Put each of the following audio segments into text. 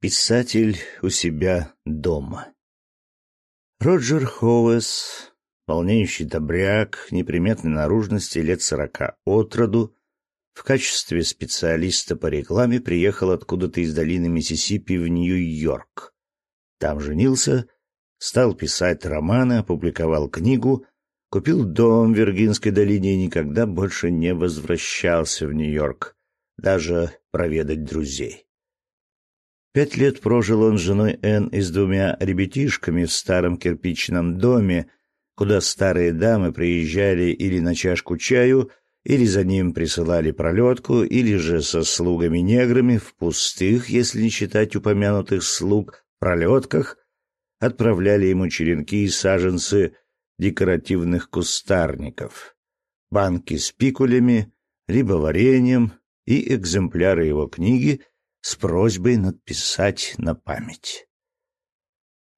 Писатель у себя дома. Роджер Хоуэс, полнеющий добряк, неприметной наружности лет сорока от роду, в качестве специалиста по рекламе приехал откуда-то из долины Миссисипи в Нью-Йорк. Там женился, стал писать романы, опубликовал книгу, купил дом в Виргинской долине и никогда больше не возвращался в Нью-Йорк, даже проведать друзей. Пять лет прожил он с женой Энн и с двумя ребятишками в старом кирпичном доме, куда старые дамы приезжали или на чашку чаю, или за ним присылали пролетку, или же со слугами-неграми в пустых, если не считать упомянутых слуг, пролетках, отправляли ему черенки и саженцы декоративных кустарников, банки с пикулями, либо вареньем и экземпляры его книги — с просьбой написать на память.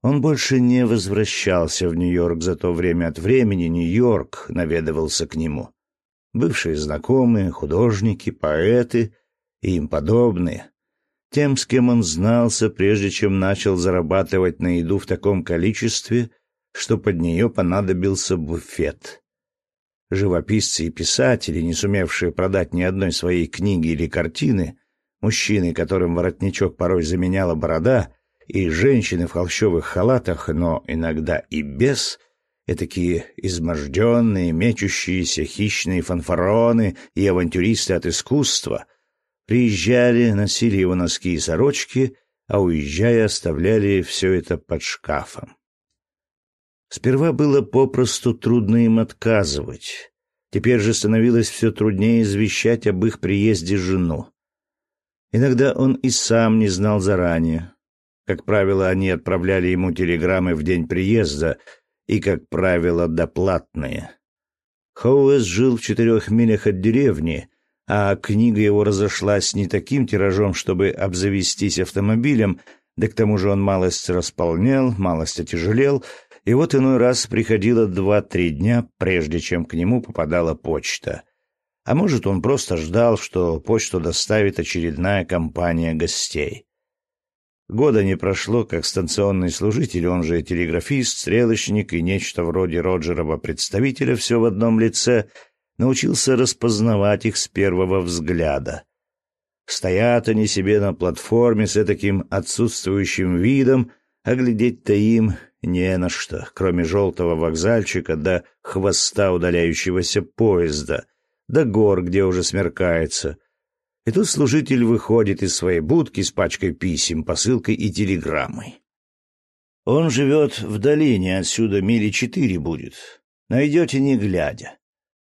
Он больше не возвращался в Нью-Йорк, зато время от времени Нью-Йорк наведывался к нему. Бывшие знакомые, художники, поэты и им подобные. Тем, с кем он знался, прежде чем начал зарабатывать на еду в таком количестве, что под нее понадобился буфет. Живописцы и писатели, не сумевшие продать ни одной своей книги или картины, мужчины, которым воротничок порой заменяла борода, и женщины в холщовых халатах, но иногда и без, этакие изможденные, мечущиеся хищные фанфароны и авантюристы от искусства, приезжали, носили его носки и сорочки, а уезжая оставляли все это под шкафом. Сперва было попросту трудно им отказывать. Теперь же становилось все труднее извещать об их приезде жену. Иногда он и сам не знал заранее. Как правило, они отправляли ему телеграммы в день приезда и, как правило, доплатные. Хоуэс жил в четырех милях от деревни, а книга его разошлась не таким тиражом, чтобы обзавестись автомобилем, да к тому же он малость располнял, малость отяжелел, и вот иной раз приходило два-три дня, прежде чем к нему попадала почта — а может, он просто ждал, что почту доставит очередная компания гостей. Года не прошло, как станционный служитель, он же телеграфист, стрелочник и нечто вроде Роджерова представителя все в одном лице, научился распознавать их с первого взгляда. Стоят они себе на платформе с таким отсутствующим видом, а глядеть-то им не на что, кроме желтого вокзальчика до хвоста удаляющегося поезда — до гор, где уже смеркается. И тут служитель выходит из своей будки с пачкой писем, посылкой и телеграммой. Он живет в долине, отсюда мили четыре будет. Найдете не глядя.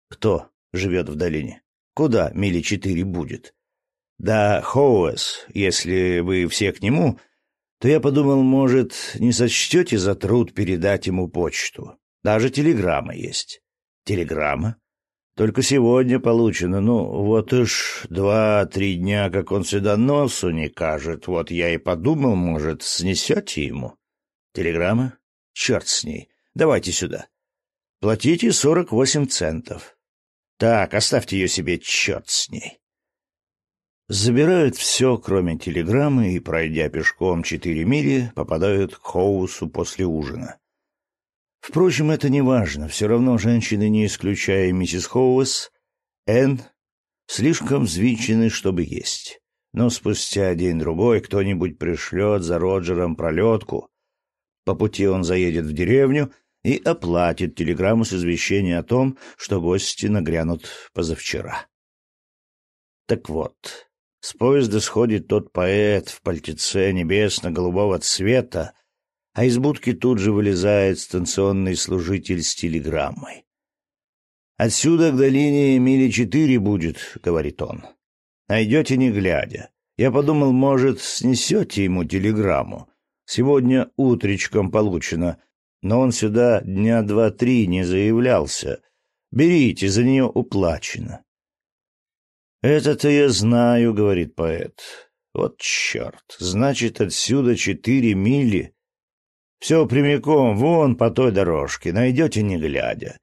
Кто живет в долине? Куда мили четыре будет? Да Хоуэс, если вы все к нему, то я подумал, может, не сочтете за труд передать ему почту. Даже телеграмма есть. Телеграмма? Только сегодня получено. Ну, вот уж два-три дня, как он сюда носу не кажет. Вот я и подумал, может, снесете ему. Телеграмма? Черт с ней. Давайте сюда. Платите сорок восемь центов. Так, оставьте ее себе, черт с ней. Забирают все, кроме телеграммы, и, пройдя пешком четыре мили, попадают к Хоусу после ужина. Впрочем, это не важно. Все равно женщины, не исключая миссис Хоуэс, Энн, слишком взвинчены, чтобы есть. Но спустя день-другой кто-нибудь пришлет за Роджером пролетку. По пути он заедет в деревню и оплатит телеграмму с извещением о том, что гости нагрянут позавчера. Так вот, с поезда сходит тот поэт в пальтеце небесно-голубого цвета, а из будки тут же вылезает станционный служитель с телеграммой. «Отсюда к долине мили четыре будет», — говорит он. «Найдете не глядя. Я подумал, может, снесете ему телеграмму. Сегодня утречком получено, но он сюда дня два-три не заявлялся. Берите, за нее уплачено». «Это-то я знаю», — говорит поэт. «Вот черт! Значит, отсюда четыре мили все прямиком, вон по той дорожке, найдете не глядя.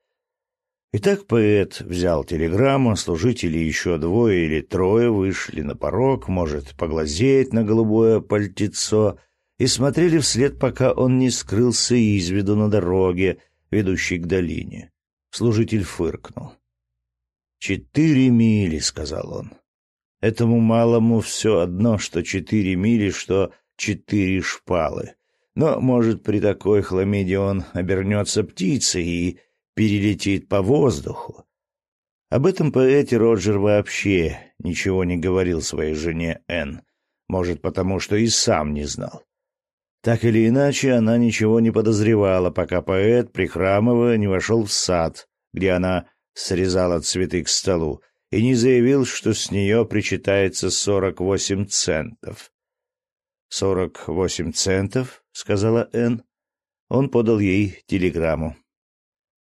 Итак, поэт взял телеграмму, служители еще двое или трое вышли на порог, может, поглазеть на голубое пальтецо, и смотрели вслед, пока он не скрылся из виду на дороге, ведущей к долине. Служитель фыркнул. «Четыре мили», — сказал он. «Этому малому все одно, что четыре мили, что четыре шпалы. Но, может, при такой хламиде он обернется птицей и перелетит по воздуху. Об этом поэте Роджер вообще ничего не говорил своей жене Энн, может, потому что и сам не знал. Так или иначе, она ничего не подозревала, пока поэт, прихрамывая, не вошел в сад, где она срезала цветы к столу, и не заявил, что с нее причитается сорок восемь центов. «Сорок восемь центов?» — сказала Энн. Он подал ей телеграмму.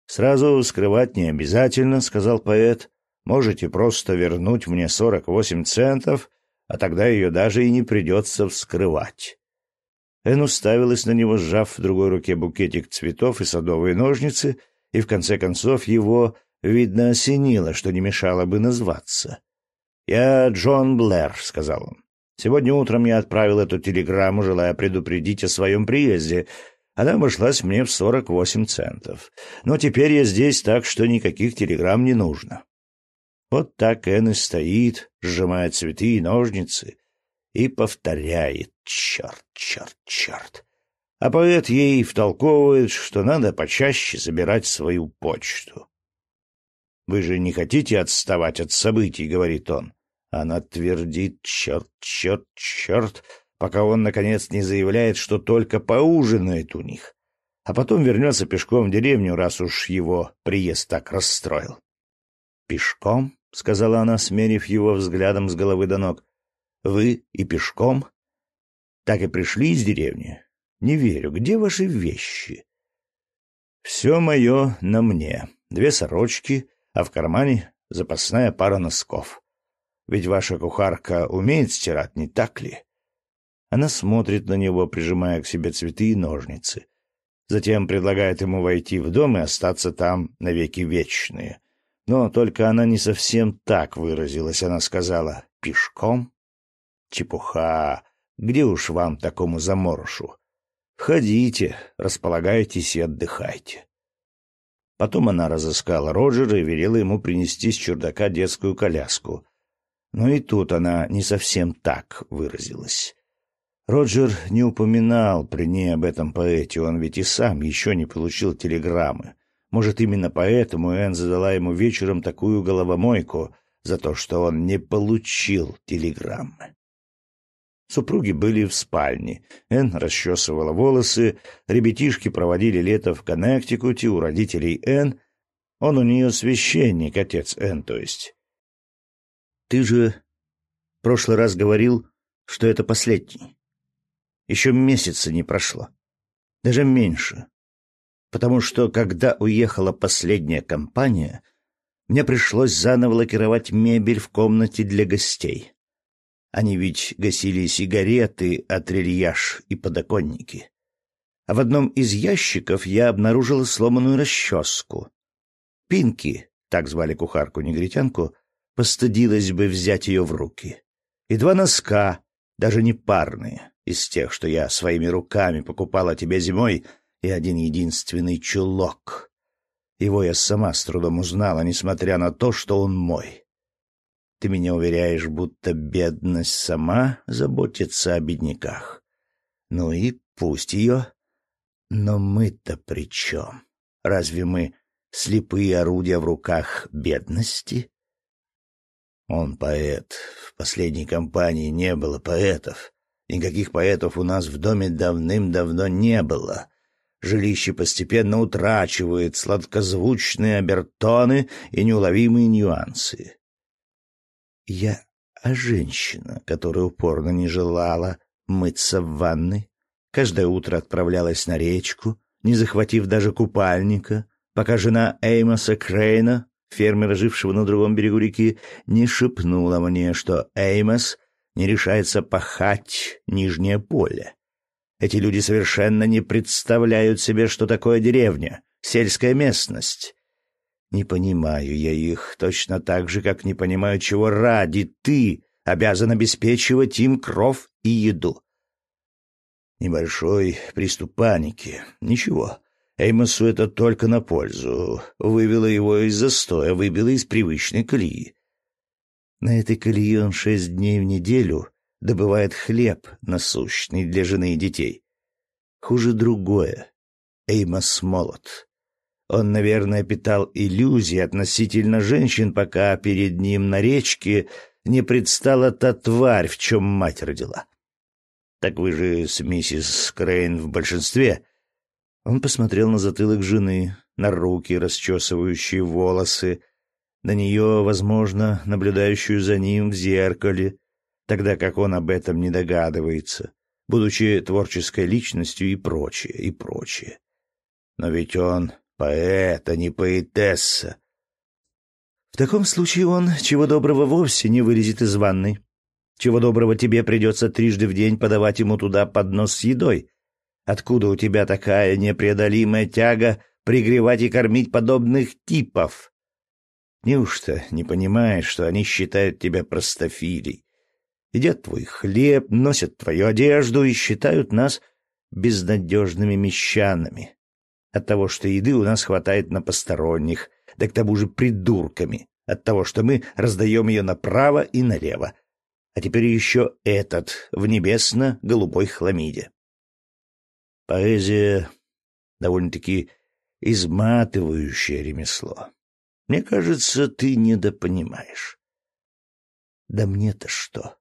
«Сразу скрывать не обязательно», — сказал поэт. «Можете просто вернуть мне сорок восемь центов, а тогда ее даже и не придется вскрывать». Энн уставилась на него, сжав в другой руке букетик цветов и садовые ножницы, и в конце концов его, видно, осенило, что не мешало бы назваться. «Я Джон Блэр», — сказал он. Сегодня утром я отправил эту телеграмму, желая предупредить о своем приезде. Она обошлась мне в сорок восемь центов. Но теперь я здесь, так что никаких телеграмм не нужно. Вот так Энн и стоит, сжимая цветы и ножницы, и повторяет «Черт, черт, черт!» А поэт ей втолковывает, что надо почаще забирать свою почту. «Вы же не хотите отставать от событий», — говорит он. Она твердит «черт, черт, черт», пока он, наконец, не заявляет, что только поужинает у них, а потом вернется пешком в деревню, раз уж его приезд так расстроил. «Пешком?» — сказала она, смерив его взглядом с головы до ног. «Вы и пешком?» «Так и пришли из деревни?» «Не верю. Где ваши вещи?» «Все мое на мне. Две сорочки, а в кармане запасная пара носков. Ведь ваша кухарка умеет стирать, не так ли? Она смотрит на него, прижимая к себе цветы и ножницы. Затем предлагает ему войти в дом и остаться там навеки вечные. Но только она не совсем так выразилась. Она сказала «пешком». Чепуха! Где уж вам такому заморышу? Входите, располагайтесь и отдыхайте. Потом она разыскала Роджера и велела ему принести с чердака детскую коляску, но и тут она не совсем так выразилась. Роджер не упоминал при ней об этом поэте, он ведь и сам еще не получил телеграммы. Может, именно поэтому Энн задала ему вечером такую головомойку за то, что он не получил телеграммы. Супруги были в спальне. Энн расчесывала волосы, ребятишки проводили лето в Коннектикуте у родителей Энн. Он у нее священник, отец Энн, то есть. Ты же в прошлый раз говорил, что это последний. Еще месяца не прошло. Даже меньше. Потому что, когда уехала последняя компания, мне пришлось заново лакировать мебель в комнате для гостей. Они ведь гасили сигареты, атрильяж и подоконники. А в одном из ящиков я обнаружила сломанную расческу. Пинки, так звали кухарку-негритянку, постыдилась бы взять ее в руки. И два носка, даже не парные, из тех, что я своими руками покупала тебе зимой, и один единственный чулок. Его я сама с трудом узнала, несмотря на то, что он мой. Ты меня уверяешь, будто бедность сама заботится о бедняках. Ну и пусть ее. Но мы-то при чем? Разве мы слепые орудия в руках бедности? Он поэт. В последней компании не было поэтов. Никаких поэтов у нас в доме давным-давно не было. Жилище постепенно утрачивает сладкозвучные обертоны и неуловимые нюансы. Я а женщина, которая упорно не желала мыться в ванной, каждое утро отправлялась на речку, не захватив даже купальника, пока жена Эймоса Крейна фермера, жившего на другом берегу реки, не шепнула мне, что Эймос не решается пахать нижнее поле. Эти люди совершенно не представляют себе, что такое деревня, сельская местность. Не понимаю я их точно так же, как не понимаю, чего ради ты обязан обеспечивать им кров и еду. Небольшой приступ паники. Ничего. Эймосу это только на пользу. Вывело его из застоя, выбило из привычной колеи. На этой колеи он шесть дней в неделю добывает хлеб насущный для жены и детей. Хуже другое. Эймос молод. Он, наверное, питал иллюзии относительно женщин, пока перед ним на речке не предстала та тварь, в чем мать родила. Так вы же с миссис Крейн в большинстве. Он посмотрел на затылок жены, на руки, расчесывающие волосы, на нее, возможно, наблюдающую за ним в зеркале, тогда как он об этом не догадывается, будучи творческой личностью и прочее, и прочее. Но ведь он поэт, а не поэтесса. В таком случае он, чего доброго, вовсе не вылезет из ванной. Чего доброго тебе придется трижды в день подавать ему туда поднос с едой. Откуда у тебя такая непреодолимая тяга пригревать и кормить подобных типов? Неужто не понимаешь, что они считают тебя простофилей? Едят твой хлеб, носят твою одежду и считают нас безнадежными мещанами. От того, что еды у нас хватает на посторонних, да к тому же придурками. От того, что мы раздаем ее направо и налево, а теперь еще этот в небесно-голубой хламиде. Поэзия — довольно-таки изматывающее ремесло. Мне кажется, ты недопонимаешь. Да мне-то что?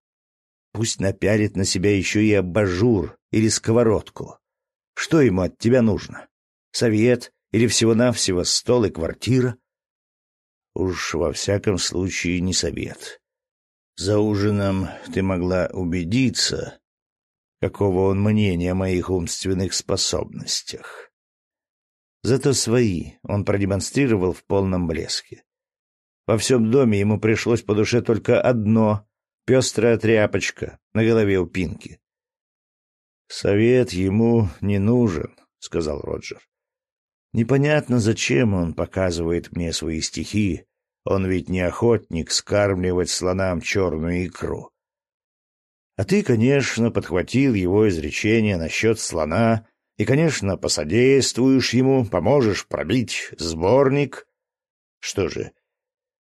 Пусть напялит на себя еще и абажур или сковородку. Что ему от тебя нужно? Совет или всего-навсего стол и квартира? Уж во всяком случае не совет. За ужином ты могла убедиться, какого он мнения о моих умственных способностях. Зато свои он продемонстрировал в полном блеске. Во всем доме ему пришлось по душе только одно — пестрая тряпочка на голове у Пинки. «Совет ему не нужен», — сказал Роджер. «Непонятно, зачем он показывает мне свои стихи, он ведь не охотник скармливать слонам черную икру. А ты, конечно, подхватил его изречение насчет слона и, конечно, посодействуешь ему, поможешь пробить сборник. Что же,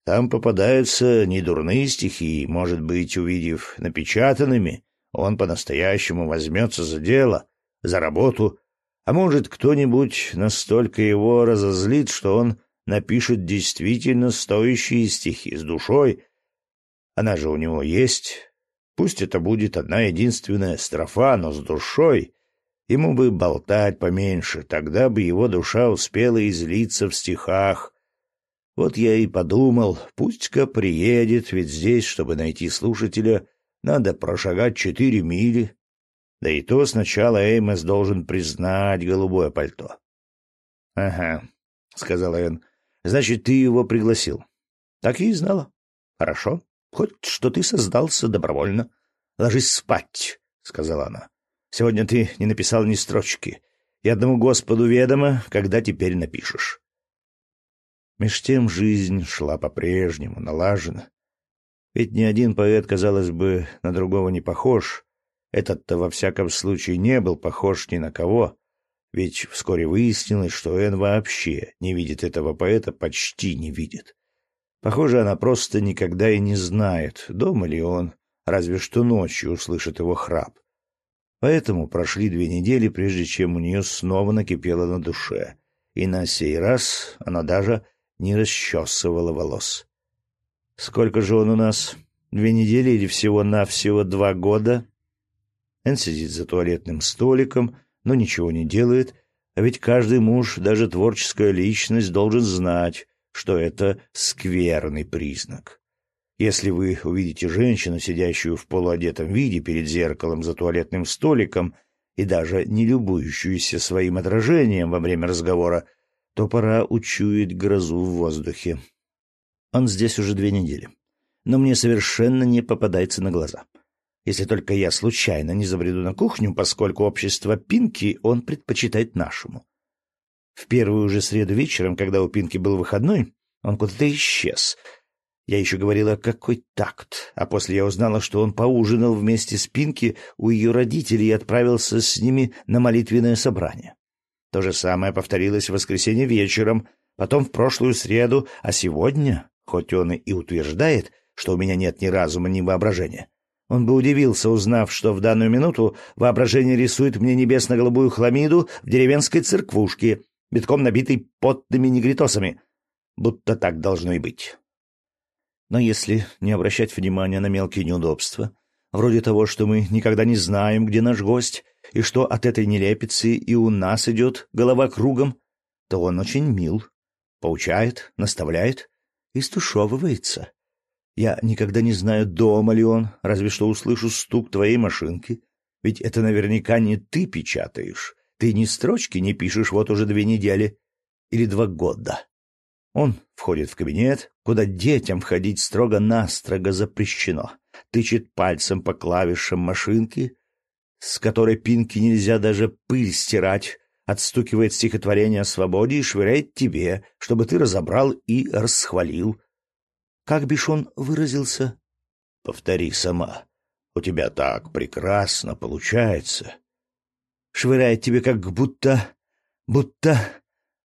там попадаются недурные стихи, может быть, увидев напечатанными, он по-настоящему возьмется за дело, за работу, а может, кто-нибудь настолько его разозлит, что он напишет действительно стоящие стихи с душой. Она же у него есть. Пусть это будет одна единственная строфа, но с душой. Ему бы болтать поменьше, тогда бы его душа успела излиться в стихах. Вот я и подумал, пусть-ка приедет, ведь здесь, чтобы найти слушателя, надо прошагать четыре мили. Да и то сначала Эймос должен признать голубое пальто. — Ага, — сказал Энн, Значит, ты его пригласил. Так и знала. Хорошо. Хоть что ты создался добровольно. Ложись спать, сказала она. Сегодня ты не написал ни строчки. И одному Господу ведомо, когда теперь напишешь. Меж тем жизнь шла по-прежнему, налажена. Ведь ни один поэт, казалось бы, на другого не похож. Этот-то во всяком случае не был похож ни на кого. Ведь вскоре выяснилось, что Энн вообще не видит этого поэта, почти не видит. Похоже, она просто никогда и не знает, дома ли он, разве что ночью услышит его храп. Поэтому прошли две недели, прежде чем у нее снова накипело на душе, и на сей раз она даже не расчесывала волос. «Сколько же он у нас? Две недели или всего-навсего два года?» Энн сидит за туалетным столиком, но ничего не делает, а ведь каждый муж, даже творческая личность, должен знать, что это скверный признак. Если вы увидите женщину, сидящую в полуодетом виде перед зеркалом за туалетным столиком и даже не любующуюся своим отражением во время разговора, то пора учуять грозу в воздухе. Он здесь уже две недели, но мне совершенно не попадается на глаза если только я случайно не забреду на кухню, поскольку общество Пинки он предпочитает нашему. В первую же среду вечером, когда у Пинки был выходной, Он куда-то исчез. Я еще говорила, какой такт, а после я узнала, что он поужинал вместе с Пинки у ее родителей и отправился с ними на молитвенное собрание. То же самое повторилось в воскресенье вечером, потом в прошлую среду, а сегодня, хоть он и утверждает, что у меня нет ни разума, ни воображения, он бы удивился, узнав, что в данную минуту воображение рисует мне небесно-голубую хламиду в деревенской церквушке, битком набитой потными негритосами, будто так должно и быть. Но если не обращать внимания на мелкие неудобства, вроде того, что мы никогда не знаем, где наш гость, и что от этой нелепицы и у нас идет голова кругом, то он очень мил, поучает, наставляет и стушевывается. Я никогда не знаю, дома ли он, разве что услышу стук твоей машинки, ведь это наверняка не ты печатаешь. Ты ни строчки не пишешь вот уже две недели или два года. Он входит в кабинет, куда детям входить строго-настрого запрещено. Тычет пальцем по клавишам машинки, с которой пинки нельзя даже пыль стирать, отстукивает стихотворение о свободе и швыряет тебе, чтобы ты разобрал и расхвалил. Как бишь он выразился? Повтори сама. У тебя так прекрасно получается. Швыряет тебе как будто... будто...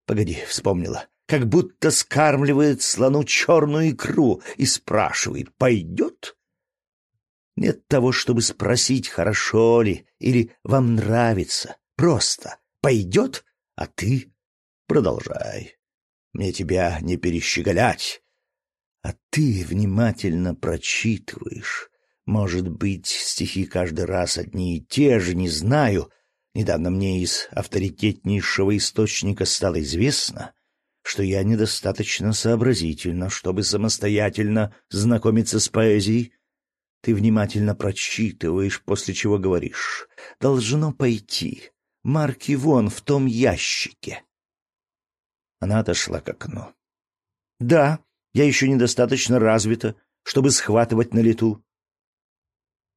Погоди, вспомнила как будто скармливает слону черную икру и спрашивает «пойдет?». Нет того, чтобы спросить, хорошо ли или вам нравится. Просто «пойдет?», а ты продолжай. Мне тебя не перещеголять. А ты внимательно прочитываешь. Может быть, стихи каждый раз одни и те же, не знаю. Недавно мне из авторитетнейшего источника стало известно, что я недостаточно сообразительна, чтобы самостоятельно знакомиться с поэзией. Ты внимательно прочитываешь, после чего говоришь «Должно пойти. Марки вон в том ящике». Она отошла к окну. «Да, я еще недостаточно развита, чтобы схватывать на лету.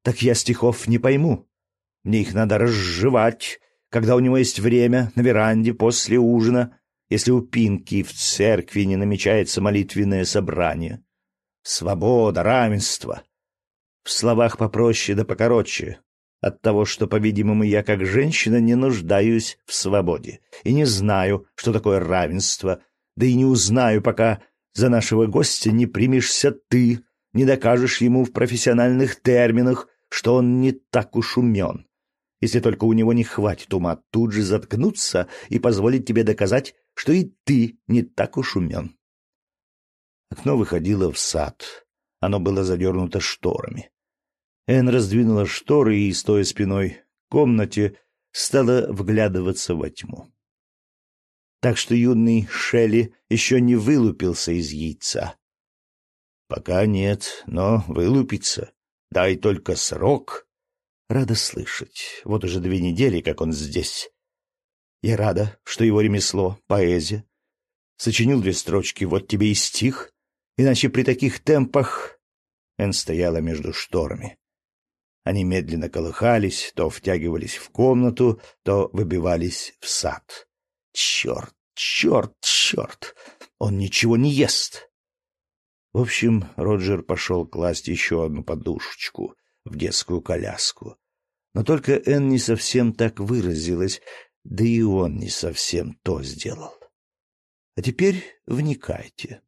Так я стихов не пойму. Мне их надо разжевать, когда у него есть время, на веранде, после ужина, если у Пинки в церкви не намечается молитвенное собрание. Свобода, равенство. В словах попроще да покороче. От того, что, по-видимому, я как женщина не нуждаюсь в свободе и не знаю, что такое равенство, да и не узнаю, пока за нашего гостя не примешься ты, не докажешь ему в профессиональных терминах, что он не так уж умен. Если только у него не хватит ума тут же заткнуться и позволить тебе доказать, что и ты не так уж умен. Окно выходило в сад. Оно было задернуто шторами. Эн раздвинула шторы и, стоя спиной в комнате, стала вглядываться во тьму. Так что юный Шелли еще не вылупился из яйца. Пока нет, но вылупится. Дай только срок. Рада слышать. Вот уже две недели, как он здесь. Я рада, что его ремесло — поэзия. Сочинил две строчки, вот тебе и стих. Иначе при таких темпах... Эн стояла между шторами. Они медленно колыхались, то втягивались в комнату, то выбивались в сад. Черт, черт, черт! Он ничего не ест! В общем, Роджер пошел класть еще одну подушечку в детскую коляску. Но только Энн не совсем так выразилась, да и он не совсем то сделал. А теперь вникайте.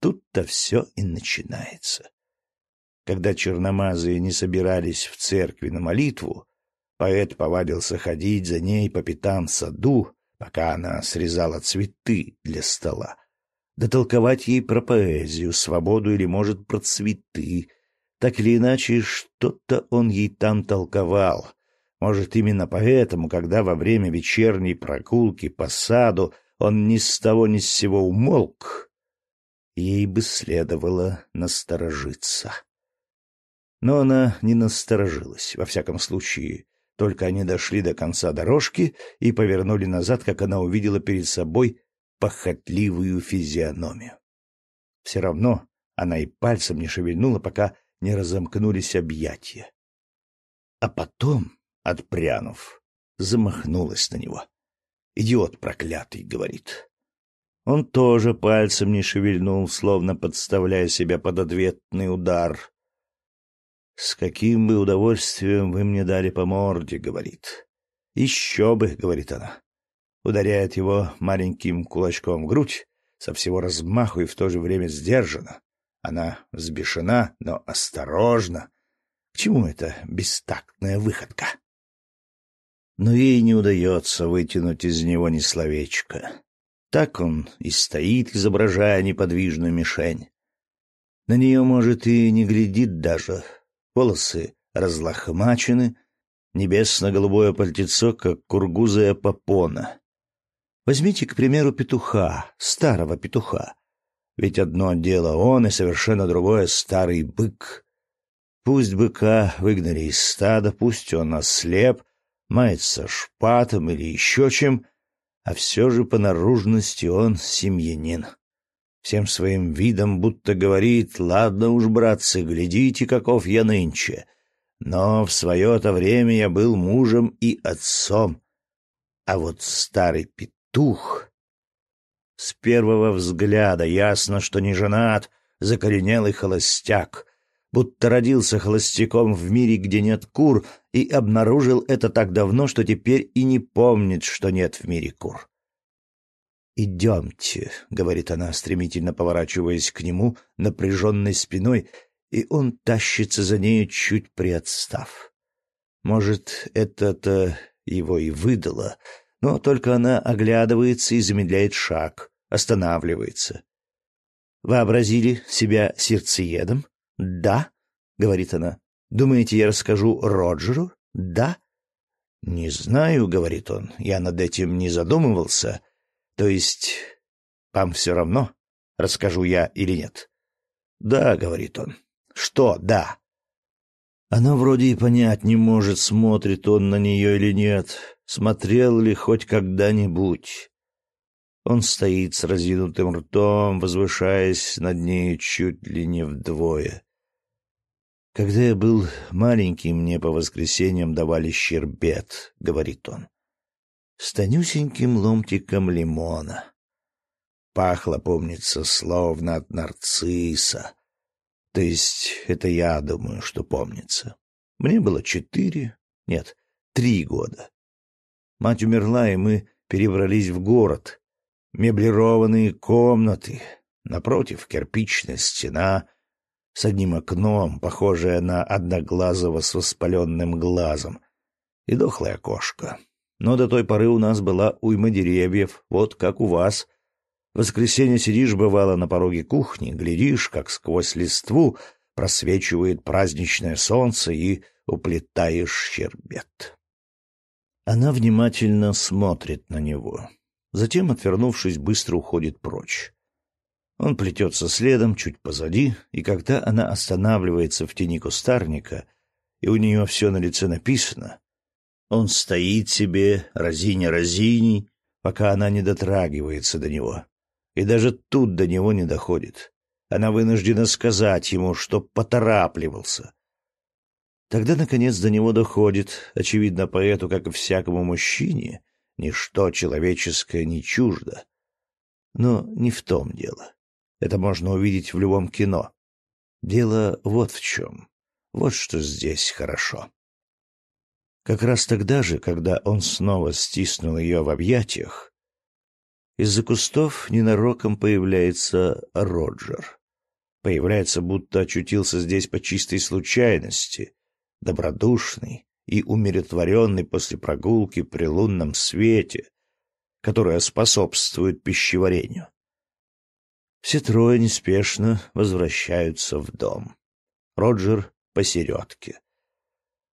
Тут-то все и начинается. Когда черномазые не собирались в церкви на молитву, поэт повадился ходить за ней по пятам в саду, пока она срезала цветы для стола, дотолковать ей про поэзию, свободу или, может, про цветы. Так или иначе, что-то он ей там толковал, может, именно поэтому, когда во время вечерней прогулки по саду он ни с того ни с сего умолк, ей бы следовало насторожиться. Но она не насторожилась, во всяком случае. Только они дошли до конца дорожки и повернули назад, как она увидела перед собой похотливую физиономию. Все равно она и пальцем не шевельнула, пока не разомкнулись объятия. А потом отпрянув, замахнулась на него. «Идиот проклятый!» — говорит. Он тоже пальцем не шевельнул, словно подставляя себя под ответный удар. «С каким бы удовольствием вы мне дали по морде», — говорит. «Еще бы», — говорит она. Ударяет его маленьким кулачком в грудь, со всего размаху и в то же время сдержанно. Она взбешена, но осторожна. К чему эта бестактная выходка? Но ей не удается вытянуть из него ни словечко. Так он и стоит, изображая неподвижную мишень. На нее, может, и не глядит даже. Волосы разлохмачены, небесно-голубое пальтецо, как кургузая попона. Возьмите, к примеру, петуха, старого петуха. Ведь одно дело он, и совершенно другое — старый бык. Пусть быка выгнали из стада, пусть он ослеп, мается шпатом или еще чем, а все же по наружности он семьянин. Всем своим видом будто говорит, «Ладно уж, братцы, глядите, каков я нынче. Но в свое-то время я был мужем и отцом. А вот старый петух...» С первого взгляда ясно, что не женат, закоренелый холостяк, будто родился холостяком в мире, где нет кур, и обнаружил это так давно, что теперь и не помнит, что нет в мире кур. «Идемте», — говорит она, стремительно поворачиваясь к нему напряженной спиной, и он тащится за нею, чуть приотстав. Может, это-то его и выдало, но только она оглядывается и замедляет шаг, останавливается. «Вообразили себя сердцеедом?» «Да», — говорит она. «Думаете, я расскажу Роджеру?» «Да». «Не знаю», — говорит он, — «я над этим не задумывался. То есть, вам все равно, расскажу я или нет?» «Да», — говорит он. «Что «да»?» Она вроде и понять не может, смотрит он на нее или нет, смотрел ли хоть когда-нибудь. Он стоит с разинутым ртом, возвышаясь над ней чуть ли не вдвое. «Когда я был маленький, мне по воскресеньям давали щербет», — говорит он, — «с тонюсеньким ломтиком лимона. Пахло, помнится, словно от нарцисса. То есть это я думаю, что помнится. Мне было четыре, нет, три года. Мать умерла, и мы перебрались в город, меблированные комнаты, напротив кирпичная стена с одним окном, похожее на одноглазого с воспаленным глазом, и дохлое окошко. Но до той поры у нас была уйма деревьев, вот как у вас. В воскресенье сидишь, бывало, на пороге кухни, глядишь, как сквозь листву просвечивает праздничное солнце и уплетаешь щербет. Она внимательно смотрит на него. Затем, отвернувшись, быстро уходит прочь. Он плетется следом, чуть позади, и когда она останавливается в тени кустарника, и у нее все на лице написано, он стоит себе, разиня-разиней, пока она не дотрагивается до него. И даже тут до него не доходит. Она вынуждена сказать ему, что поторапливался. Тогда, наконец, до него доходит, очевидно, поэту, как и всякому мужчине, Ничто человеческое не чуждо. Но не в том дело. Это можно увидеть в любом кино. Дело вот в чем. Вот что здесь хорошо. Как раз тогда же, когда он снова стиснул ее в объятиях, из-за кустов ненароком появляется Роджер. Появляется, будто очутился здесь по чистой случайности, добродушный, и умиротворенный после прогулки при лунном свете, которая способствует пищеварению. Все трое неспешно возвращаются в дом. Роджер посередке.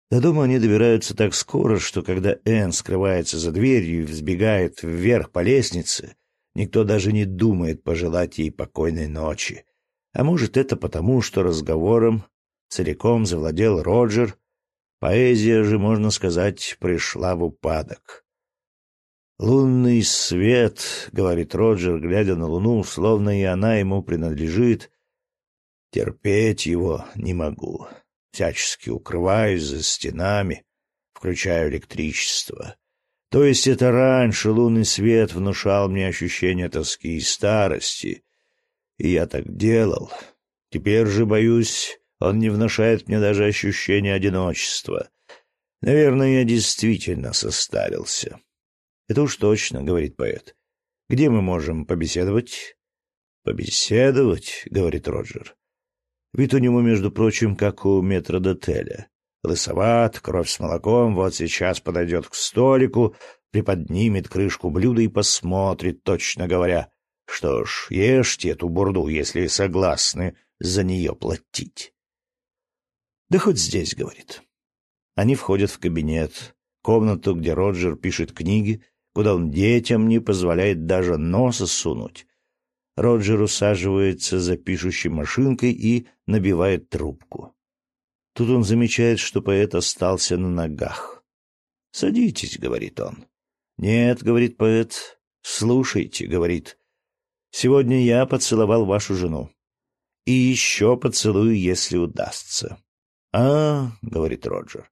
До дома они добираются так скоро, что когда Энн скрывается за дверью и взбегает вверх по лестнице, никто даже не думает пожелать ей покойной ночи. А может, это потому, что разговором целиком завладел Роджер, Поэзия же, можно сказать, пришла в упадок. «Лунный свет», — говорит Роджер, глядя на луну, словно и она ему принадлежит, — «терпеть его не могу. Всячески укрываюсь за стенами, включаю электричество. То есть это раньше лунный свет внушал мне ощущение тоски и старости, и я так делал. Теперь же, боюсь, он не внушает мне даже ощущения одиночества. Наверное, я действительно состарился. — Это уж точно, — говорит поэт. — Где мы можем побеседовать? — Побеседовать, — говорит Роджер. Вид у него, между прочим, как у метродотеля. Лысоват, кровь с молоком, вот сейчас подойдет к столику, приподнимет крышку блюда и посмотрит, точно говоря. Что ж, ешьте эту бурду, если согласны за нее платить. Да хоть здесь, говорит. Они входят в кабинет, комнату, где Роджер пишет книги, куда он детям не позволяет даже носа сунуть. Роджер усаживается за пишущей машинкой и набивает трубку. Тут он замечает, что поэт остался на ногах. «Садитесь», — говорит он. «Нет», — говорит поэт, — «слушайте», — говорит. «Сегодня я поцеловал вашу жену. И еще поцелую, если удастся». «А», — говорит Роджер,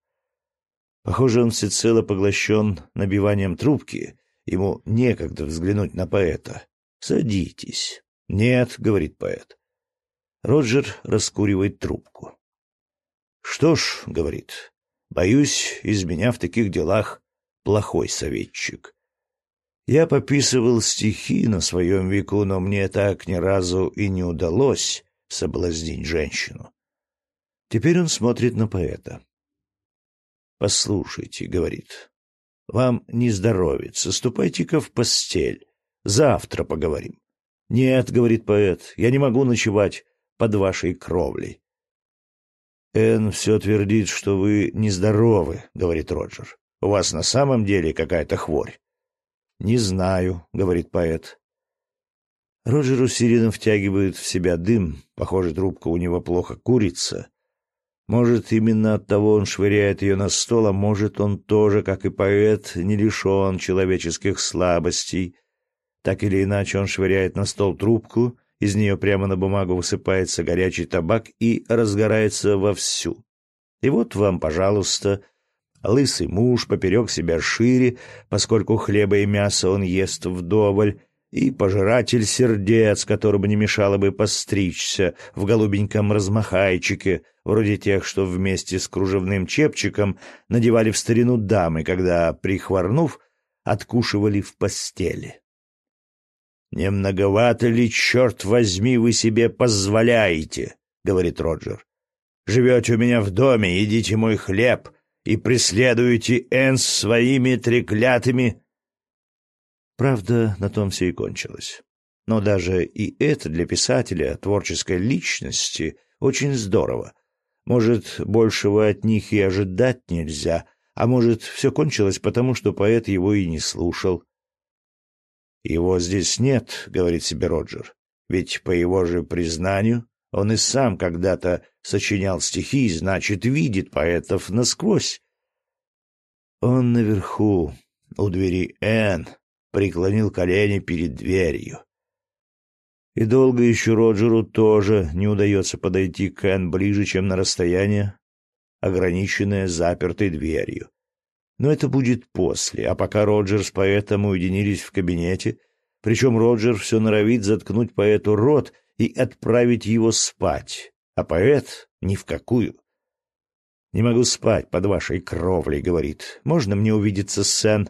Похоже, он всецело поглощен набиванием трубки. Ему некогда взглянуть на поэта. «Садитесь». «Нет», — говорит поэт. Роджер раскуривает трубку. «Что ж», — говорит, — «боюсь, из меня в таких делах плохой советчик. Я пописывал стихи на своем веку, но мне так ни разу и не удалось соблазнить женщину». Теперь он смотрит на поэта. «Послушайте», — говорит, — «вам не здоровится, ступайте-ка в постель. Завтра поговорим». «Нет», — говорит поэт, — «я не могу ночевать под вашей кровлей». «Энн все твердит, что вы нездоровы», — говорит Роджер. «У вас на самом деле какая-то хворь». «Не знаю», — говорит поэт. Роджер усиленно втягивает в себя дым. Похоже, трубка у него плохо курится. Может, именно от того он швыряет ее на стол, а может, он тоже, как и поэт, не лишен человеческих слабостей. Так или иначе, он швыряет на стол трубку, из нее прямо на бумагу высыпается горячий табак и разгорается вовсю. И вот вам, пожалуйста, лысый муж поперек себя шире, поскольку хлеба и мяса он ест вдоволь, и пожиратель сердец, которому не мешало бы постричься в голубеньком размахайчике, вроде тех, что вместе с кружевным чепчиком надевали в старину дамы, когда, прихворнув, откушивали в постели. «Не многовато ли, черт возьми, вы себе позволяете?» — говорит Роджер. «Живете у меня в доме, едите мой хлеб и преследуете Энс своими треклятыми...» Правда, на том все и кончилось. Но даже и это для писателя, творческой личности, очень здорово. Может, большего от них и ожидать нельзя, а может, все кончилось потому, что поэт его и не слушал. «Его здесь нет», — говорит себе Роджер, — «ведь, по его же признанию, он и сам когда-то сочинял стихи, значит, видит поэтов насквозь». Он наверху, у двери Н, преклонил колени перед дверью. И долго еще Роджеру тоже не удается подойти к Энн ближе, чем на расстояние, ограниченное запертой дверью. Но это будет после, а пока Роджер с поэтом уединились в кабинете, причем Роджер все норовит заткнуть поэту рот и отправить его спать, а поэт ни в какую. «Не могу спать под вашей кровлей», — говорит. «Можно мне увидеться с Энн?»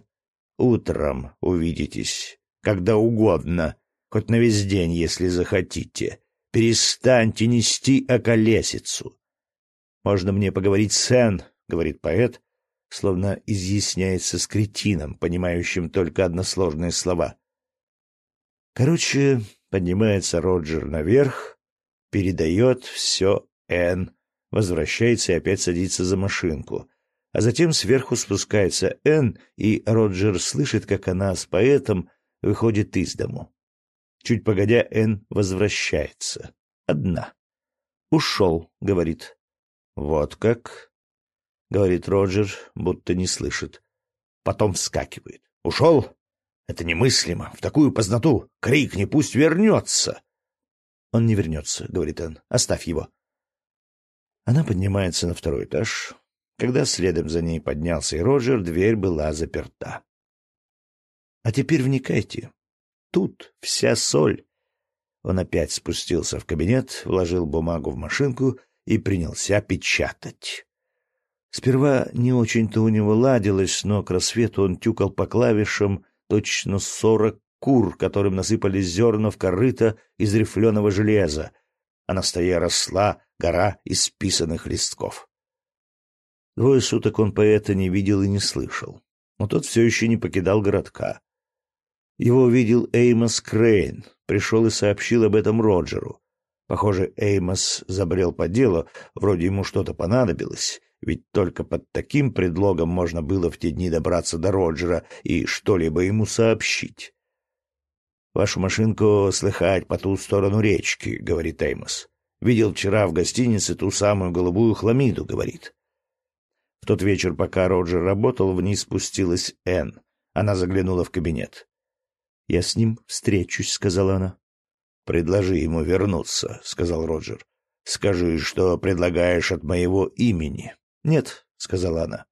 Утром увидитесь, когда угодно, хоть на весь день, если захотите. Перестаньте нести околесицу. Можно мне поговорить с Энн, — говорит поэт, словно изъясняется с кретином, понимающим только односложные слова. Короче, поднимается Роджер наверх, передает все Энн, возвращается и опять садится за машинку а затем сверху спускается Энн, и Роджер слышит, как она с поэтом выходит из дому. Чуть погодя, Энн возвращается. Одна. «Ушел», — говорит. «Вот как?» — говорит Роджер, будто не слышит. Потом вскакивает. «Ушел? Это немыслимо. В такую познату. Крикни, пусть вернется!» «Он не вернется», — говорит Энн. «Оставь его». Она поднимается на второй этаж, когда следом за ней поднялся и Роджер, дверь была заперта. А теперь вникайте. Тут вся соль. Он опять спустился в кабинет, вложил бумагу в машинку и принялся печатать. Сперва не очень-то у него ладилось, но к рассвету он тюкал по клавишам точно сорок кур, которым насыпали зерна в корыто из рифленого железа, а на столе росла гора исписанных листков. Двое суток он поэта не видел и не слышал, но тот все еще не покидал городка. Его увидел Эймос Крейн, пришел и сообщил об этом Роджеру. Похоже, Эймос забрел по делу, вроде ему что-то понадобилось, ведь только под таким предлогом можно было в те дни добраться до Роджера и что-либо ему сообщить. «Вашу машинку слыхать по ту сторону речки», — говорит Эймос. «Видел вчера в гостинице ту самую голубую хламиду», — говорит. В тот вечер, пока Роджер работал, вниз спустилась Энн. Она заглянула в кабинет. «Я с ним встречусь», — сказала она. «Предложи ему вернуться», — сказал Роджер. «Скажи, что предлагаешь от моего имени». «Нет», — сказала она.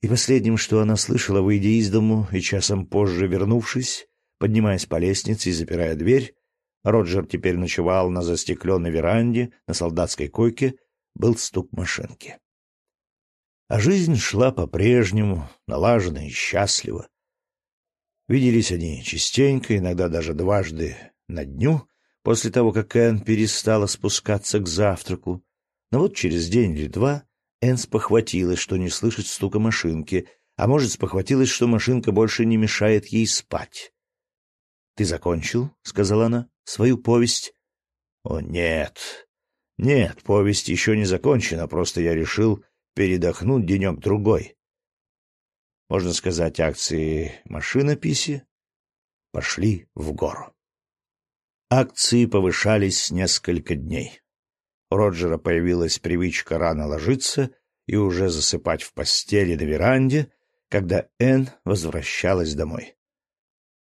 И последним, что она слышала, выйдя из дому и часом позже вернувшись, поднимаясь по лестнице и запирая дверь, Роджер теперь ночевал на застекленной веранде, на солдатской койке, был стук машинки. А жизнь шла по-прежнему, налаженно и счастливо. Виделись они частенько, иногда даже дважды на дню, после того, как Энн перестала спускаться к завтраку. Но вот через день или два Энн спохватилась, что не слышит стука машинки, а может, спохватилась, что машинка больше не мешает ей спать. «Ты закончил?» — сказала она. «Свою повесть?» «О, нет. Нет, повесть еще не закончена, просто я решил передохнуть денек-другой. Можно сказать, акции машинописи пошли в гору. Акции повышались несколько дней. У Роджера появилась привычка рано ложиться и уже засыпать в постели на веранде, когда Энн возвращалась домой.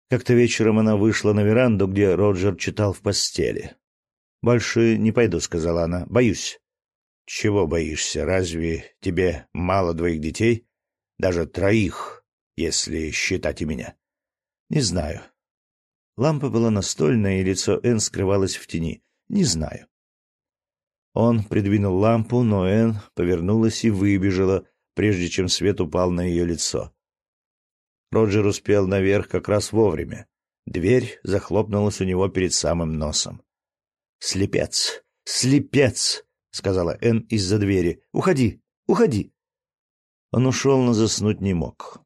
Как-то вечером она вышла на веранду, где Роджер читал в постели. «Больше не пойду», — сказала она. «Боюсь». «Чего боишься? Разве тебе мало двоих детей? Даже троих, если считать и меня». «Не знаю». Лампа была настольная, и лицо Энн скрывалось в тени. «Не знаю». Он придвинул лампу, но Энн повернулась и выбежала, прежде чем свет упал на ее лицо. Роджер успел наверх как раз вовремя. Дверь захлопнулась у него перед самым носом. «Слепец! Слепец!» — сказала Энн из-за двери. «Уходи! Уходи!» Он ушел, но заснуть не мог.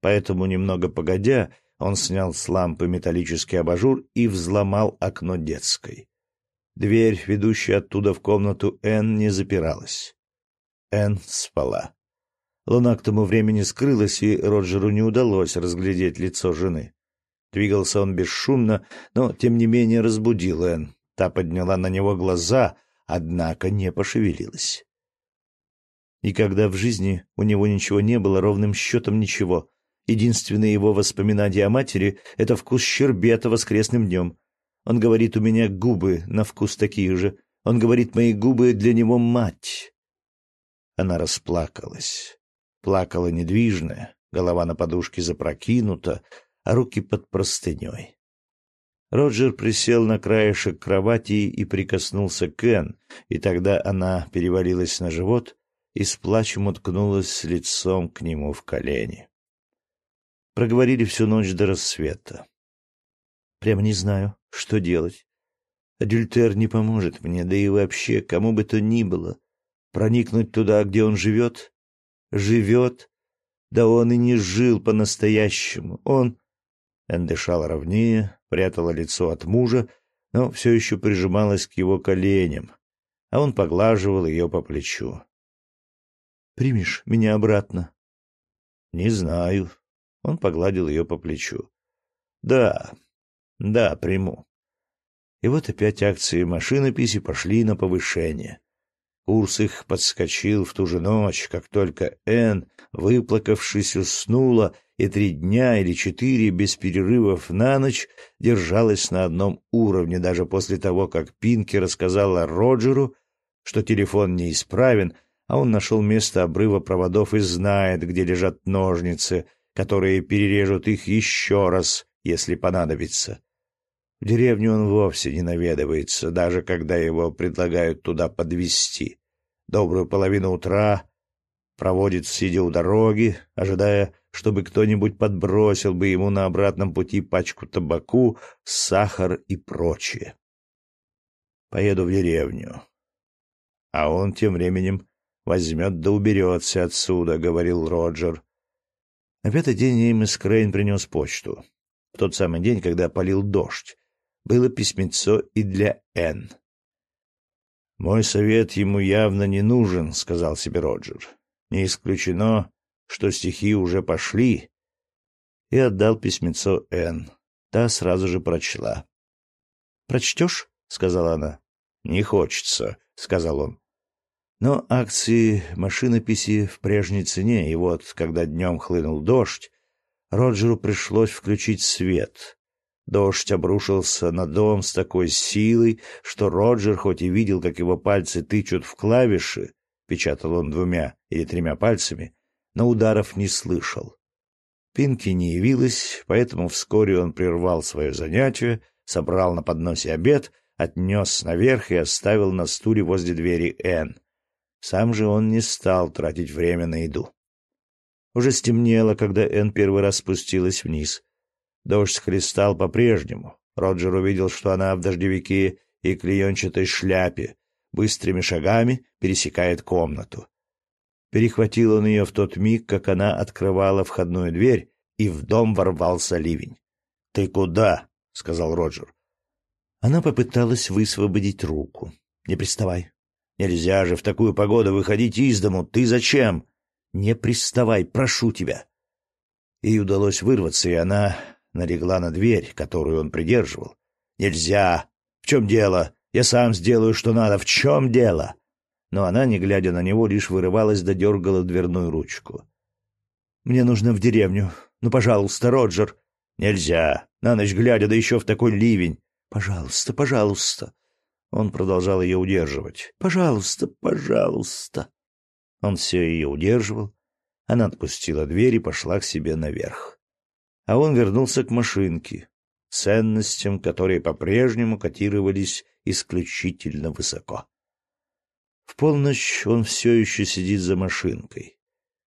Поэтому, немного погодя, он снял с лампы металлический абажур и взломал окно детской. Дверь, ведущая оттуда в комнату Энн, не запиралась. Энн спала. Луна к тому времени скрылась, и Роджеру не удалось разглядеть лицо жены. Двигался он бесшумно, но, тем не менее, разбудил Энн. Та подняла на него глаза, однако не пошевелилась. Никогда в жизни у него ничего не было, ровным счетом ничего. Единственные его воспоминания о матери — это вкус щербета воскресным днем. Он говорит, у меня губы на вкус такие же. Он говорит, мои губы для него мать. Она расплакалась. Плакала недвижная, голова на подушке запрокинута, а руки под простыней. Роджер присел на краешек кровати и прикоснулся к Энн, и тогда она перевалилась на живот и с плачем уткнулась лицом к нему в колени. Проговорили всю ночь до рассвета. Прямо не знаю, что делать. Адюльтер не поможет мне, да и вообще, кому бы то ни было. Проникнуть туда, где он живет? Живет? Да он и не жил по-настоящему. Он... Эн дышала ровнее, прятала лицо от мужа, но все еще прижималась к его коленям, а он поглаживал ее по плечу. «Примешь меня обратно?» «Не знаю». Он погладил ее по плечу. «Да, да, приму. И вот опять акции машинописи пошли на повышение. Курс их подскочил в ту же ночь, как только Энн, выплакавшись, уснула, и три дня или четыре без перерывов на ночь держалась на одном уровне, даже после того, как Пинки рассказала Роджеру, что телефон неисправен, а он нашел место обрыва проводов и знает, где лежат ножницы, которые перережут их еще раз, если понадобится. В деревню он вовсе не наведывается, даже когда его предлагают туда подвести. Добрую половину утра проводит, сидя у дороги, ожидая, чтобы кто-нибудь подбросил бы ему на обратном пути пачку табаку, сахар и прочее. Поеду в деревню. А он тем временем возьмет да уберется отсюда, — говорил Роджер. На пятый день Эймс Крейн принес почту. В тот самый день, когда полил дождь, было письмецо и для Энн. «Мой совет ему явно не нужен», — сказал себе Роджер. «Не исключено, что стихи уже пошли». И отдал письмецо Энн. Та сразу же прочла. «Прочтешь?» — сказала она. «Не хочется», — сказал он. Но акции машинописи в прежней цене, и вот, когда днем хлынул дождь, Роджеру пришлось включить свет. Дождь обрушился на дом с такой силой, что Роджер, хоть и видел, как его пальцы тычут в клавиши, печатал он двумя или тремя пальцами, но ударов не слышал. Пинки не явилась, поэтому вскоре он прервал свое занятие, собрал на подносе обед, отнес наверх и оставил на стуле возле двери Энн. Сам же он не стал тратить время на еду. Уже стемнело, когда Энн первый раз спустилась вниз. Дождь хлестал по-прежнему. Роджер увидел, что она в дождевике и клеенчатой шляпе, быстрыми шагами пересекает комнату. Перехватил он ее в тот миг, как она открывала входную дверь, и в дом ворвался ливень. — Ты куда? — сказал Роджер. Она попыталась высвободить руку. — Не приставай. — Нельзя же в такую погоду выходить из дому. Ты зачем? — Не приставай, прошу тебя. Ей удалось вырваться, и она налегла на дверь, которую он придерживал. «Нельзя! В чем дело? Я сам сделаю, что надо. В чем дело?» Но она, не глядя на него, лишь вырывалась да дергала дверную ручку. «Мне нужно в деревню. Ну, пожалуйста, Роджер!» «Нельзя! На ночь глядя, да еще в такой ливень!» «Пожалуйста, пожалуйста!» Он продолжал ее удерживать. «Пожалуйста, пожалуйста!» Он все ее удерживал. Она отпустила дверь и пошла к себе наверх а он вернулся к машинке, ценностям, которые по-прежнему котировались исключительно высоко. В полночь он все еще сидит за машинкой.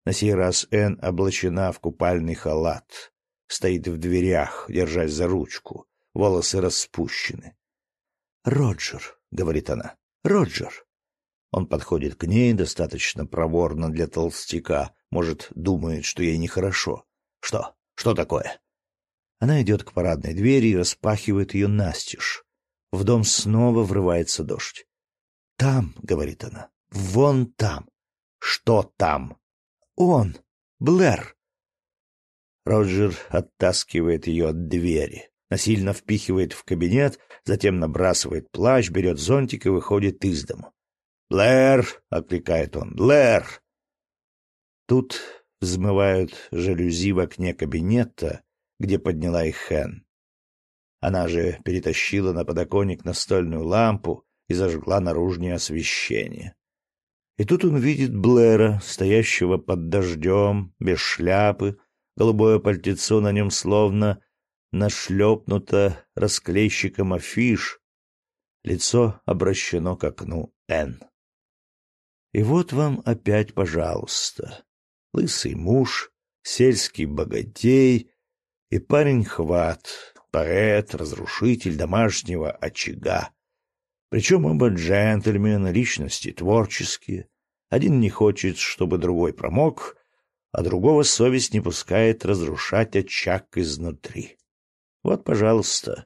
На сей раз Энн облачена в купальный халат, стоит в дверях, держась за ручку, волосы распущены. «Роджер», — говорит она, — «Роджер». Он подходит к ней достаточно проворно для толстяка, может, думает, что ей нехорошо. «Что?» Что такое? Она идет к парадной двери и распахивает ее настежь. В дом снова врывается дождь. «Там», — говорит она, — «вон там». «Что там?» «Он! Блэр!» Роджер оттаскивает ее от двери, насильно впихивает в кабинет, затем набрасывает плащ, берет зонтик и выходит из дому. «Блэр!» — окликает он. «Блэр!» Тут взмывают жалюзи в окне кабинета, где подняла их Хэн. Она же перетащила на подоконник настольную лампу и зажгла наружное освещение. И тут он видит Блэра, стоящего под дождем, без шляпы, голубое пальтецо на нем словно нашлепнуто расклейщиком афиш, лицо обращено к окну Н. И вот вам опять, пожалуйста, лысый муж, сельский богатей и парень-хват, поэт, разрушитель домашнего очага. Причем оба джентльмены, личности творческие. Один не хочет, чтобы другой промок, а другого совесть не пускает разрушать очаг изнутри. Вот, пожалуйста,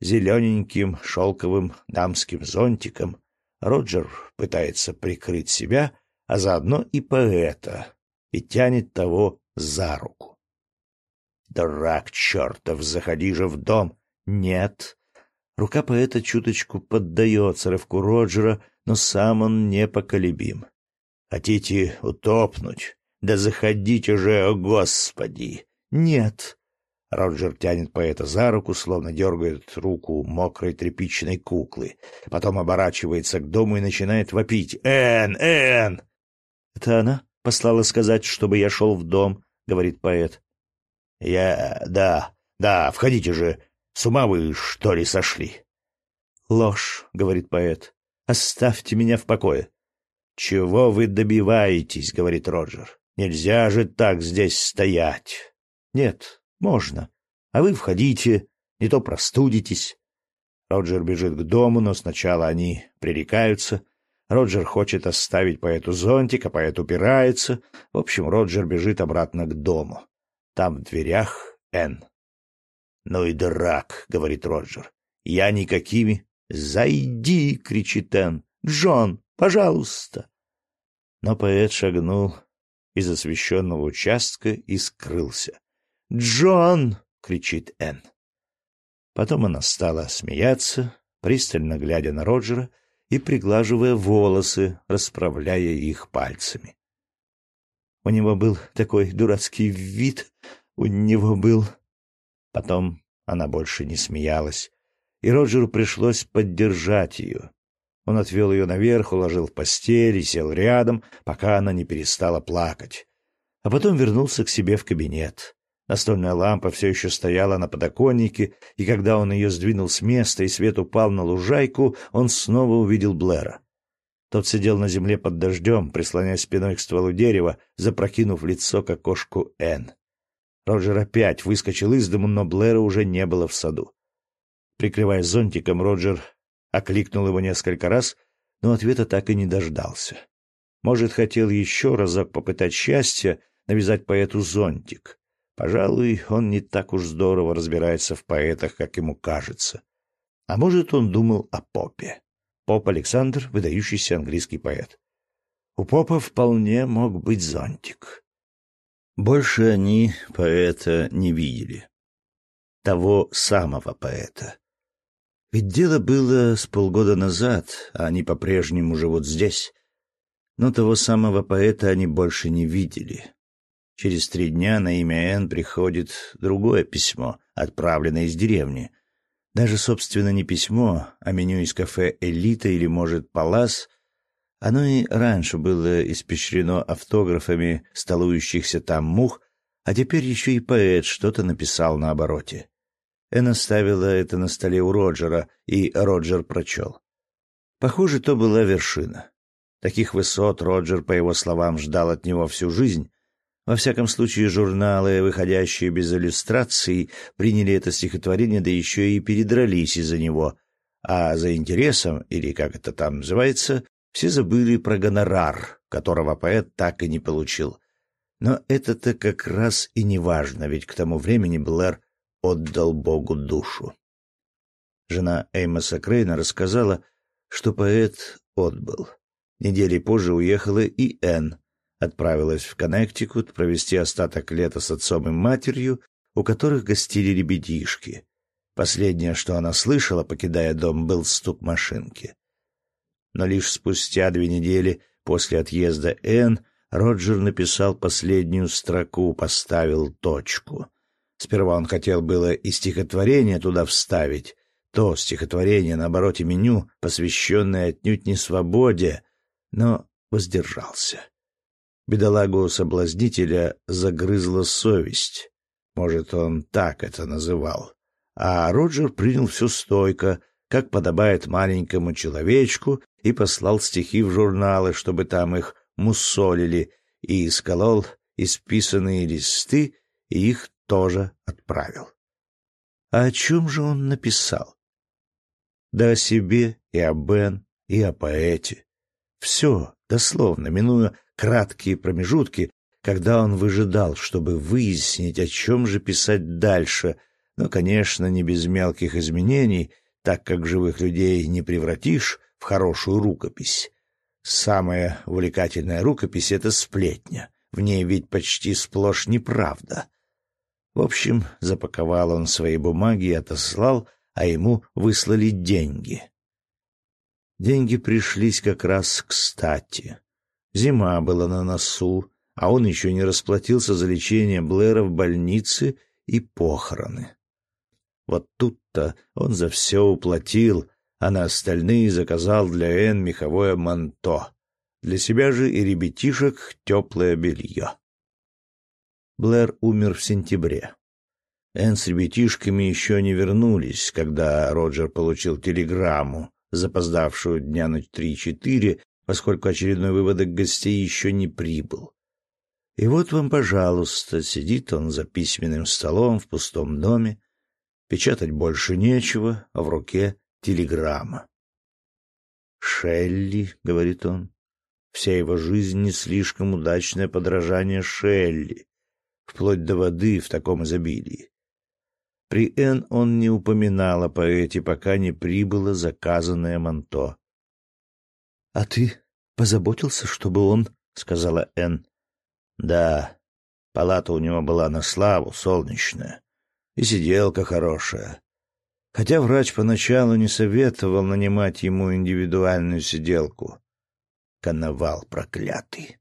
зелененьким шелковым дамским зонтиком Роджер пытается прикрыть себя, а заодно и поэта, и тянет того за руку. «Дурак чертов, заходи же в дом!» «Нет». Рука поэта чуточку поддается рывку Роджера, но сам он непоколебим. «Хотите утопнуть? Да заходите же, о господи!» «Нет». Роджер тянет поэта за руку, словно дергает руку мокрой тряпичной куклы. Потом оборачивается к дому и начинает вопить. «Эн! Эн!» «Это она?» послала сказать, чтобы я шел в дом, — говорит поэт. Я... да, да, входите же. С ума вы, что ли, сошли? Ложь, говорит поэт. Оставьте меня в покое. Чего вы добиваетесь, говорит Роджер. Нельзя же так здесь стоять. Нет, можно. А вы входите, не то простудитесь. Роджер бежит к дому, но сначала они пререкаются. Роджер хочет оставить поэту зонтик, а поэт упирается. В общем, Роджер бежит обратно к дому. Там в дверях Энн. «Ну и дурак», — говорит Роджер. «Я никакими...» «Зайди!» — кричит Энн. «Джон, пожалуйста!» Но поэт шагнул из освещенного участка и скрылся. «Джон!» — кричит Энн. Потом она стала смеяться, пристально глядя на Роджера и приглаживая волосы, расправляя их пальцами. У него был такой дурацкий вид, у него был... Потом она больше не смеялась, и Роджеру пришлось поддержать ее. Он отвел ее наверх, уложил в постель и сел рядом, пока она не перестала плакать. А потом вернулся к себе в кабинет. Настольная лампа все еще стояла на подоконнике, и когда он ее сдвинул с места и свет упал на лужайку, он снова увидел Блэра. Тот сидел на земле под дождем, прислоняясь спиной к стволу дерева, запрокинув лицо к окошку Энн. Роджер опять выскочил из дому, но Блэра уже не было в саду. Прикрываясь зонтиком, Роджер окликнул его несколько раз, но ответа так и не дождался. Может, хотел еще разок попытать счастье, навязать поэту зонтик. Пожалуй, он не так уж здорово разбирается в поэтах, как ему кажется. А может, он думал о Попе. Поп Александр — выдающийся английский поэт. У Попа вполне мог быть зонтик. Больше они поэта не видели. Того самого поэта. Ведь дело было с полгода назад, а они по-прежнему живут здесь. Но того самого поэта они больше не видели. Через три дня на имя Энн приходит другое письмо, отправленное из деревни. Даже, собственно, не письмо, а меню из кафе «Элита» или, может, «Палас». Оно и раньше было испещрено автографами столующихся там мух, а теперь еще и поэт что-то написал на обороте. Энн оставила это на столе у Роджера, и Роджер прочел. Похоже, то была вершина. Таких высот Роджер, по его словам, ждал от него всю жизнь, во всяком случае, журналы, выходящие без иллюстраций, приняли это стихотворение, да еще и передрались из-за него. А за интересом, или как это там называется, все забыли про гонорар, которого поэт так и не получил. Но это-то как раз и не важно, ведь к тому времени Блэр отдал Богу душу. Жена Эймоса Крейна рассказала, что поэт отбыл. Недели позже уехала и Энн, отправилась в Коннектикут провести остаток лета с отцом и матерью, у которых гостили ребятишки. Последнее, что она слышала, покидая дом, был стук машинки. Но лишь спустя две недели после отъезда Энн Роджер написал последнюю строку, поставил точку. Сперва он хотел было и стихотворение туда вставить, то стихотворение на обороте меню, посвященное отнюдь не свободе, но воздержался. Бедолагу-соблазнителя загрызла совесть. Может, он так это называл. А Роджер принял все стойко, как подобает маленькому человечку, и послал стихи в журналы, чтобы там их муссолили, и сколол исписанные листы, и их тоже отправил. А о чем же он написал? Да о себе и о Бен, и о поэте. Все, дословно, минуя краткие промежутки, когда он выжидал, чтобы выяснить, о чем же писать дальше, но, конечно, не без мелких изменений, так как живых людей не превратишь в хорошую рукопись. Самая увлекательная рукопись — это сплетня. В ней ведь почти сплошь неправда. В общем, запаковал он свои бумаги и отослал, а ему выслали деньги. Деньги пришлись как раз кстати. Зима была на носу, а он еще не расплатился за лечение Блэра в больнице и похороны. Вот тут-то он за все уплатил, а на остальные заказал для Энн меховое манто. Для себя же и ребятишек теплое белье. Блэр умер в сентябре. Энн с ребятишками еще не вернулись, когда Роджер получил телеграмму, запоздавшую дня на три-четыре, поскольку очередной выводок гостей еще не прибыл. И вот вам, пожалуйста, сидит он за письменным столом в пустом доме, печатать больше нечего, а в руке телеграмма. «Шелли», — говорит он, — вся его жизнь не слишком удачное подражание Шелли, вплоть до воды в таком изобилии. При Н он не упоминал о поэте, пока не прибыло заказанное манто. — А ты позаботился, чтобы он, — сказала Н. Да, палата у него была на славу, солнечная, и сиделка хорошая. Хотя врач поначалу не советовал нанимать ему индивидуальную сиделку. Коновал проклятый.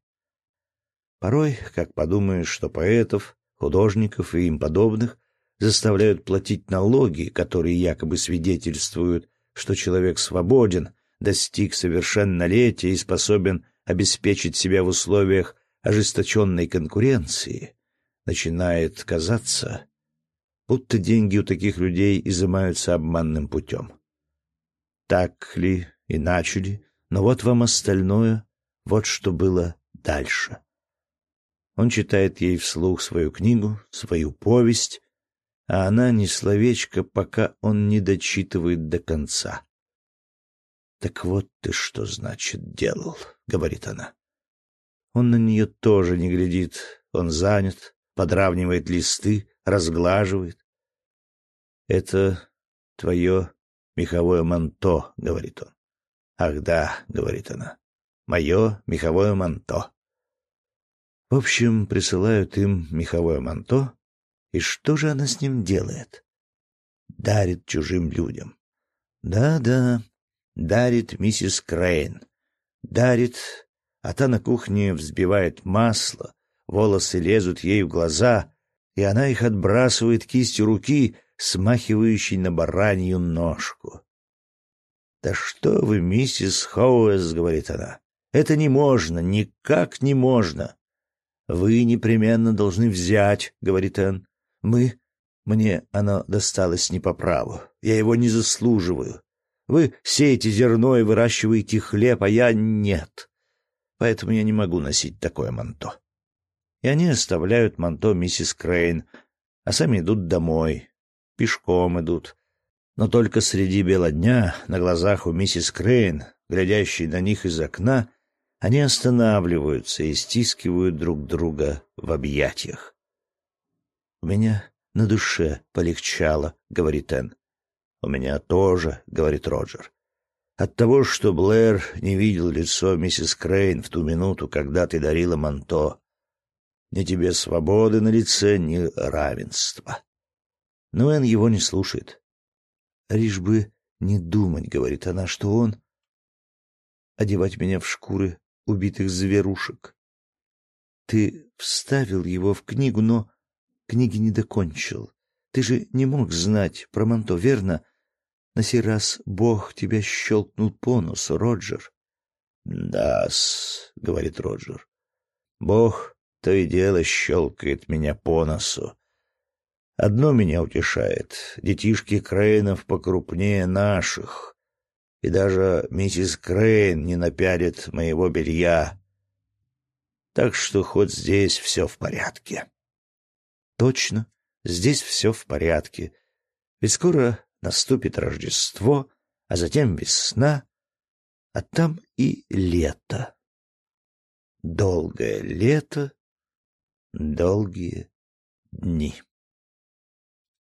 Порой, как подумаешь, что поэтов, художников и им подобных заставляют платить налоги, которые якобы свидетельствуют, что человек свободен, достиг совершеннолетия и способен обеспечить себя в условиях ожесточенной конкуренции, начинает казаться, будто деньги у таких людей изымаются обманным путем. Так ли, иначе ли, но вот вам остальное, вот что было дальше. Он читает ей вслух свою книгу, свою повесть, а она ни словечко, пока он не дочитывает до конца. «Так вот ты что, значит, делал», — говорит она. Он на нее тоже не глядит, он занят, подравнивает листы, разглаживает. «Это твое меховое манто», — говорит он. «Ах да», — говорит она, — «мое меховое манто». В общем, присылают им меховое манто, и что же она с ним делает? Дарит чужим людям. Да-да, дарит миссис Крейн. Дарит, а та на кухне взбивает масло, волосы лезут ей в глаза, и она их отбрасывает кистью руки, смахивающей на баранью ножку. «Да что вы, миссис Хоуэс», — говорит она, — «это не можно, никак не можно». «Вы непременно должны взять», — говорит Энн. Мы... Мне оно досталось не по праву. Я его не заслуживаю. Вы сеете зерно и выращиваете хлеб, а я нет. Поэтому я не могу носить такое манто. И они оставляют манто миссис Крейн, а сами идут домой. Пешком идут. Но только среди бела дня, на глазах у миссис Крейн, глядящей на них из окна, они останавливаются и стискивают друг друга в объятиях. «У меня на душе полегчало», — говорит Энн. «У меня тоже», — говорит Роджер. «От того, что Блэр не видел лицо миссис Крейн в ту минуту, когда ты дарила манто. Ни тебе свободы на лице, ни равенства». Но Энн его не слушает. «Лишь бы не думать», — говорит она, — «что он...» одевать меня в шкуры убитых зверушек. Ты вставил его в книгу, но книги не докончил. Ты же не мог знать про манто, верно? На сей раз Бог тебя щелкнул по носу, Роджер. — Да-с, — говорит Роджер. — Бог то и дело щелкает меня по носу. Одно меня утешает. Детишки Крейнов покрупнее наших. И даже миссис Крейн не напялит моего белья. Так что хоть здесь все в порядке. Точно, здесь все в порядке. Ведь скоро наступит Рождество, а затем весна, а там и лето. Долгое лето, долгие дни.